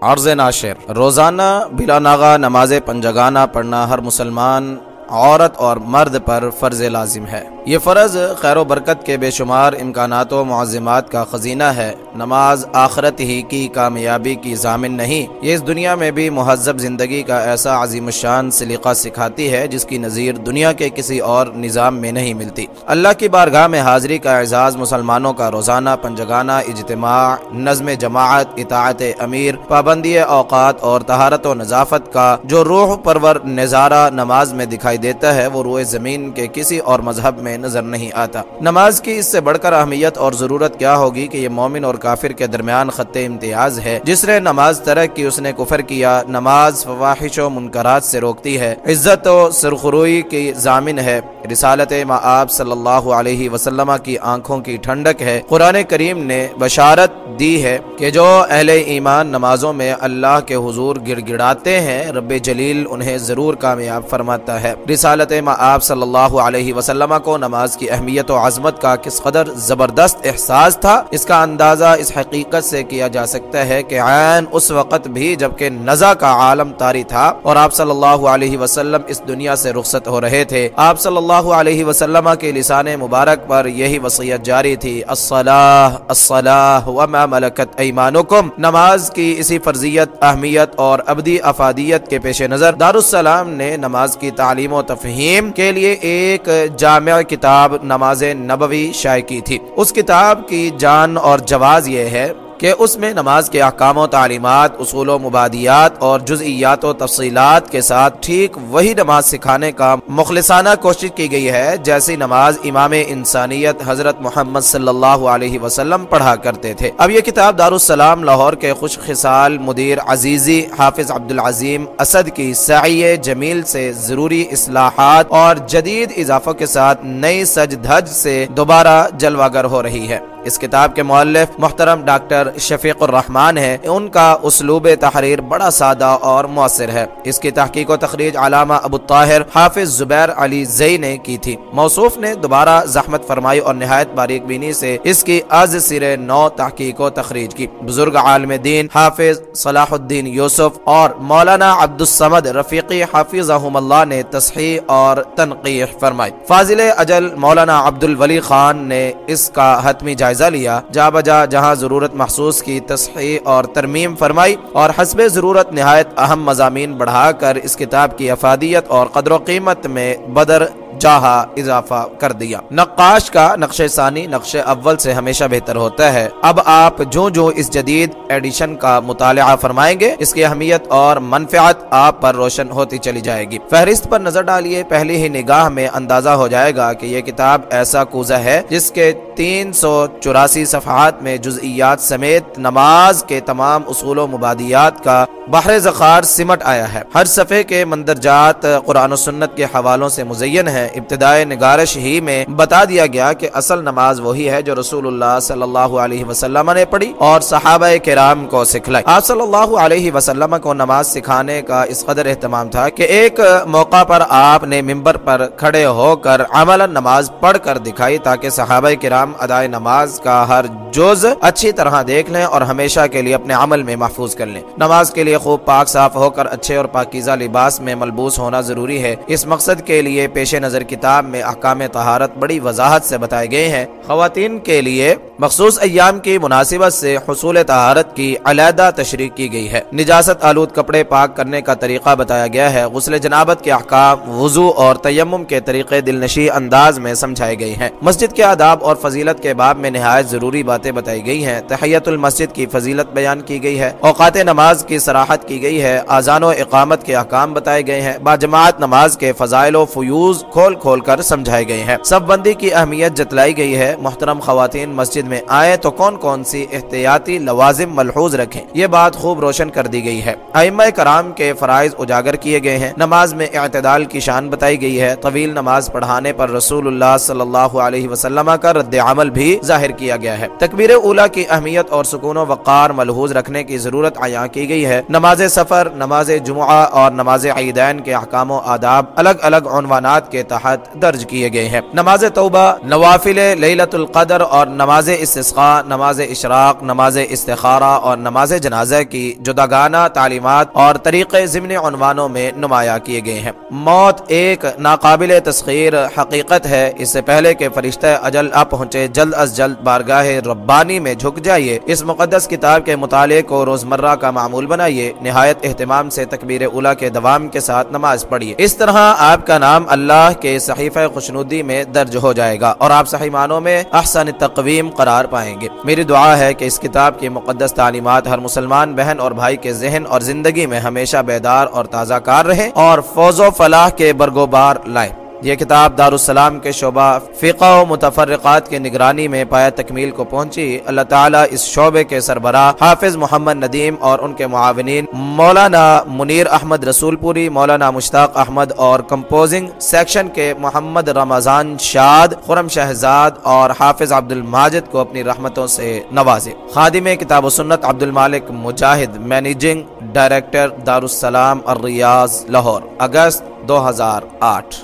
عرض ناشر۔ روزانہ بلا ناغا نماز پنجگانہ پڑھنا ہر مسلمان عورت اور مرد پر فرض لازم ہے۔ یہ فرض خیر و برکت کے بے شمار امکانات و معظمات کا خزینہ ہے۔ نماز آخرت ہی کی کامیابی کی ضامن نہیں۔ یہ اس دنیا میں بھی مہذب زندگی کا ایسا عظیم الشان سلیقہ سکھاتی ہے جس کی نظیر دنیا کے کسی اور نظام میں نہیں ملتی۔ اللہ کی بارگاہ میں حاضری کا اعزاز مسلمانوں کا روزانہ پنجگانہ اجتماع، نظم جماعت، اطاعت امیر، پابندی اوقات اور تہارت و نظافت کا جو روح پرور نظارہ نماز میں دکھائی دیتا ہے، وہ روئے زمین کے کسی اور مذہب میں نظر نہیں آتا۔ نماز کی اس سے بڑھ کر اہمیت اور ضرورت کیا ہوگی کہ یہ مومن اور کافر کے درمیان خط امتیاز ہے؟ جس نے نماز ترک کی، اس نے کفر کیا۔ نماز فواہش و منکرات سے روکتی ہے۔ عزت و سرخروئی کی ضامن ہے۔ رسالت معاب صلی اللہ علیہ وسلم کی آنکھوں کی ٹھنڈک ہے۔ قرآن کریم نے بشارت دی ہے کہ جو اہل ایمان نمازوں میں اللہ کے حضور گڑ گڑاتے ہیں، رب جلیل انہیں ضرور کامیاب فرماتا ہے۔ رسالت معاب صلی اللہ علیہ وسلم کو نماز کی اہمیت و عظمت کا کس قدر زبردست احساس تھا، اس کا اندازہ اس حقیقت سے کیا جا سکتا ہے کہ عین اس وقت بھی جبکہ نزا کا عالم تاری تھا اور آپ صلی اللہ علیہ وسلم اس دنیا سے رخصت ہو رہے تھے۔ آپ صلی اللہ علیہ وسلم کے لسان مبارک پر یہی وصیت جاری تھی، الصلاح الصلاح وما ملکت ایمانکم۔ نماز کی اسی فرضیت، اہمیت اور ابدی افادیت کے پیش نظر دارالسلام نے نماز کی تعلیم و تفہیم کے لیے ایک جامع کتاب نماز نبوی شائع کی تھی۔ اس کتاب کی جان اور جواز یہ ہے کہ اس میں نماز کے احکام و تعلیمات، اصول و مبادیات اور جزئیات و تفصیلات کے ساتھ ٹھیک وہی نماز سکھانے کا مخلصانہ کوشش کی گئی ہے، جیسی نماز امام انسانیت حضرت محمد صلی اللہ علیہ وسلم پڑھا کرتے تھے۔ اب یہ کتاب دارالسلام لاہور کے خوش خصال مدیر عزیزی حافظ عبدالعظیم اسد کی سعی جمیل سے ضروری اصلاحات اور جدید اضافوں کے ساتھ نئی سج دھج سے دوبارہ جلواگر ہو رہی ہے۔ اس کتاب کے مؤلف محترم ڈاکٹر شفیق الرحمان ہے، ان کا اسلوب تحریر بڑا سادہ اور مؤثر ہے۔ اس کی تحقیق و تخریج علامہ ابو الطاہر حافظ زبیر علی زئی نے کی تھی۔ موصوف نے دوبارہ زحمت فرمائی اور نہایت باریک بینی سے اس کی از سر نو تحقیق و تخریج کی۔ بزرگ عالم دین حافظ صلاح الدین یوسف اور مولانا عبد السمد رفیقی حافظ اللہ نے تصحیح اور تنقیح فرمائی۔ فاضل اجل مولانا عبد الولی خان نے اس کا حتمی جائزہ لیا۔ جا بجا جہاں ضرورت محسوس کی تصحیح اور ترمیم فرمائی اور حسب ضرورت نہایت اہم مضامین بڑھا کر اس کتاب کی افادیت اور قدر و قیمت میں بدر جاہا اضافہ کر دیا۔ نقاش کا نقش ثانی نقش اول سے ہمیشہ بہتر ہوتا ہے۔ اب آپ جو جو اس جدید ایڈیشن کا مطالعہ فرمائیں گے، اس کی اہمیت اور منفعت آپ پر روشن ہوتی چلی جائے گی۔ فہرست پر نظر ڈالیے، پہلی ہی نگاہ میں اندازہ ہو جائے گا کہ یہ کتاب ایسا کوزہ ہے جس کے تین سو چوراسی صفحات میں جزئیات سمیت نماز کے تمام اصول و مبادیات کا بحر زخار سمٹ آیا ہے۔ ہر صفحے کے مندرجات قرآن و سنت کے حوالوں سے مزین ہے۔ ابتدائی نگارش ہی میں بتا دیا گیا کہ اصل نماز وہی ہے جو رسول اللہ صلی اللہ علیہ وسلم نے پڑھی اور صحابہ کرام کو سکھلائی۔ آپ صلی اللہ علیہ وسلم کو نماز سکھانے کا اس قدر اہتمام تھا کہ ایک موقع پر آپ نے ممبر پر کھڑے ہو کر عمل نماز پڑھ کر دکھائی تاکہ صحابہ کرام ادائے نماز کا ہر جز اچھی طرح دیکھ لیں اور ہمیشہ کے لیے اپنے عمل میں محفوظ کر لیں۔ نماز کے لیے خوب پاک صاف ہو کر اچھے اور پاکیزہ لباس میں ملبوس ہونا ضروری ہے۔ اس مقصد کے لیے پیش نظر کتاب میں احکام طہارت بڑی وضاحت سے بتائے گئے ہیں۔ خواتین کے لیے مخصوص ایام کی مناسبت سے حصول طہارت کی علیحدہ تشریح کی گئی ہے۔ نجاست آلود کپڑے پاک کرنے کا طریقہ بتایا گیا ہے۔ غسل جنابت کے احکام، وضو اور تیمم کے طریقے دل نشی انداز میں سمجھائے گئے ہیں۔ مسجد کے آداب اور فضیلت کے باب میں نہایت ضروری باتیں بتائی گئی ہیں۔ تحیت المسجد کی فضیلت بیان کی گئی ہے۔ اوقات نماز کی سراحت کی گئی ہے۔ آزان و اقامت کے احکام بتائے گئے ہیں۔ باجماعت نماز کے فضائل و فیوز کھول کھول کر سمجھائے گئے ہیں۔ سب بندی کی اہمیت جتلائی گئی ہے، محترم خواتین مسجد میں آئے تو کون کون سی احتیاطی لوازم ملحوظ رکھیں؟ یہ بات خوب روشن کر دی گئی ہے۔ ائمہ کرام کے فرائض اجاگر کیے گئے ہیں۔ نماز میں اعتدال کی شان بتائی گئی ہے۔ طویل نماز پڑھانے پر رسول اللہ صلی اللہ علیہ وسلم کا رد عمل بھی ظاہر کیا گیا ہے۔ تکبیر اولا کی اہمیت اور سکون و وقار ملحوظ رکھنے کی ضرورت عیاں کی گئی ہے۔ نماز سفر، نماز جمعہ اور نماز عیدین کے احکام و آداب الگ الگ عنوانات کے تحت درج کیے گئے ہیں۔ نماز توبہ، نوافل لیلت القدر اور نماز استسقاء، نماز اشراق، نماز استخارہ اور نماز جنازہ کی جداگانہ تعلیمات اور طریقے ضمن عنوانوں میں نمایاں کیے گئے ہیں۔ موت ایک ناقابل تسخیر حقیقت ہے۔ اس سے پہلے کہ فرشتہ اجل آ پہنچے، جلد از جلد بارگاہ ربانی میں جھک جائیے۔ اس مقدس کتاب کے مطالعے کو روزمرہ کا معمول بنائیے۔ نہایت اہتمام سے تکبیر اولا کے دوام کے ساتھ نماز پڑھیے۔ اس طرح آپ کا نام اللہ کے صحیفہ خوشنودی میں درج ہو جائے گا اور آپ صحیح معنوں میں احسن تقویم قرار پائیں گے۔ میری دعا ہے کہ اس کتاب کی مقدس تعلیمات ہر مسلمان بہن اور بھائی کے ذہن اور زندگی میں ہمیشہ بیدار اور تازہ کار رہے اور فوز و فلاح کے برگوبار لائیں۔ یہ کتاب دارالسلام کے شعبہ فقہ و متفرقات کی نگرانی میں پایا تکمیل کو پہنچی۔ اللہ تعالیٰ اس شعبے کے سربراہ حافظ محمد ندیم اور ان کے معاونین مولانا منیر احمد رسول پوری، مولانا مشتاق احمد اور کمپوزنگ سیکشن کے محمد رمضان شاد، خرم شہزاد اور حافظ عبد الماجد کو اپنی رحمتوں سے نوازے۔ خادم کتاب و سنت Abdul Malik Mujahid, managing director Darussalam الریاض Lahore, اگست دو ہزار آٹھ۔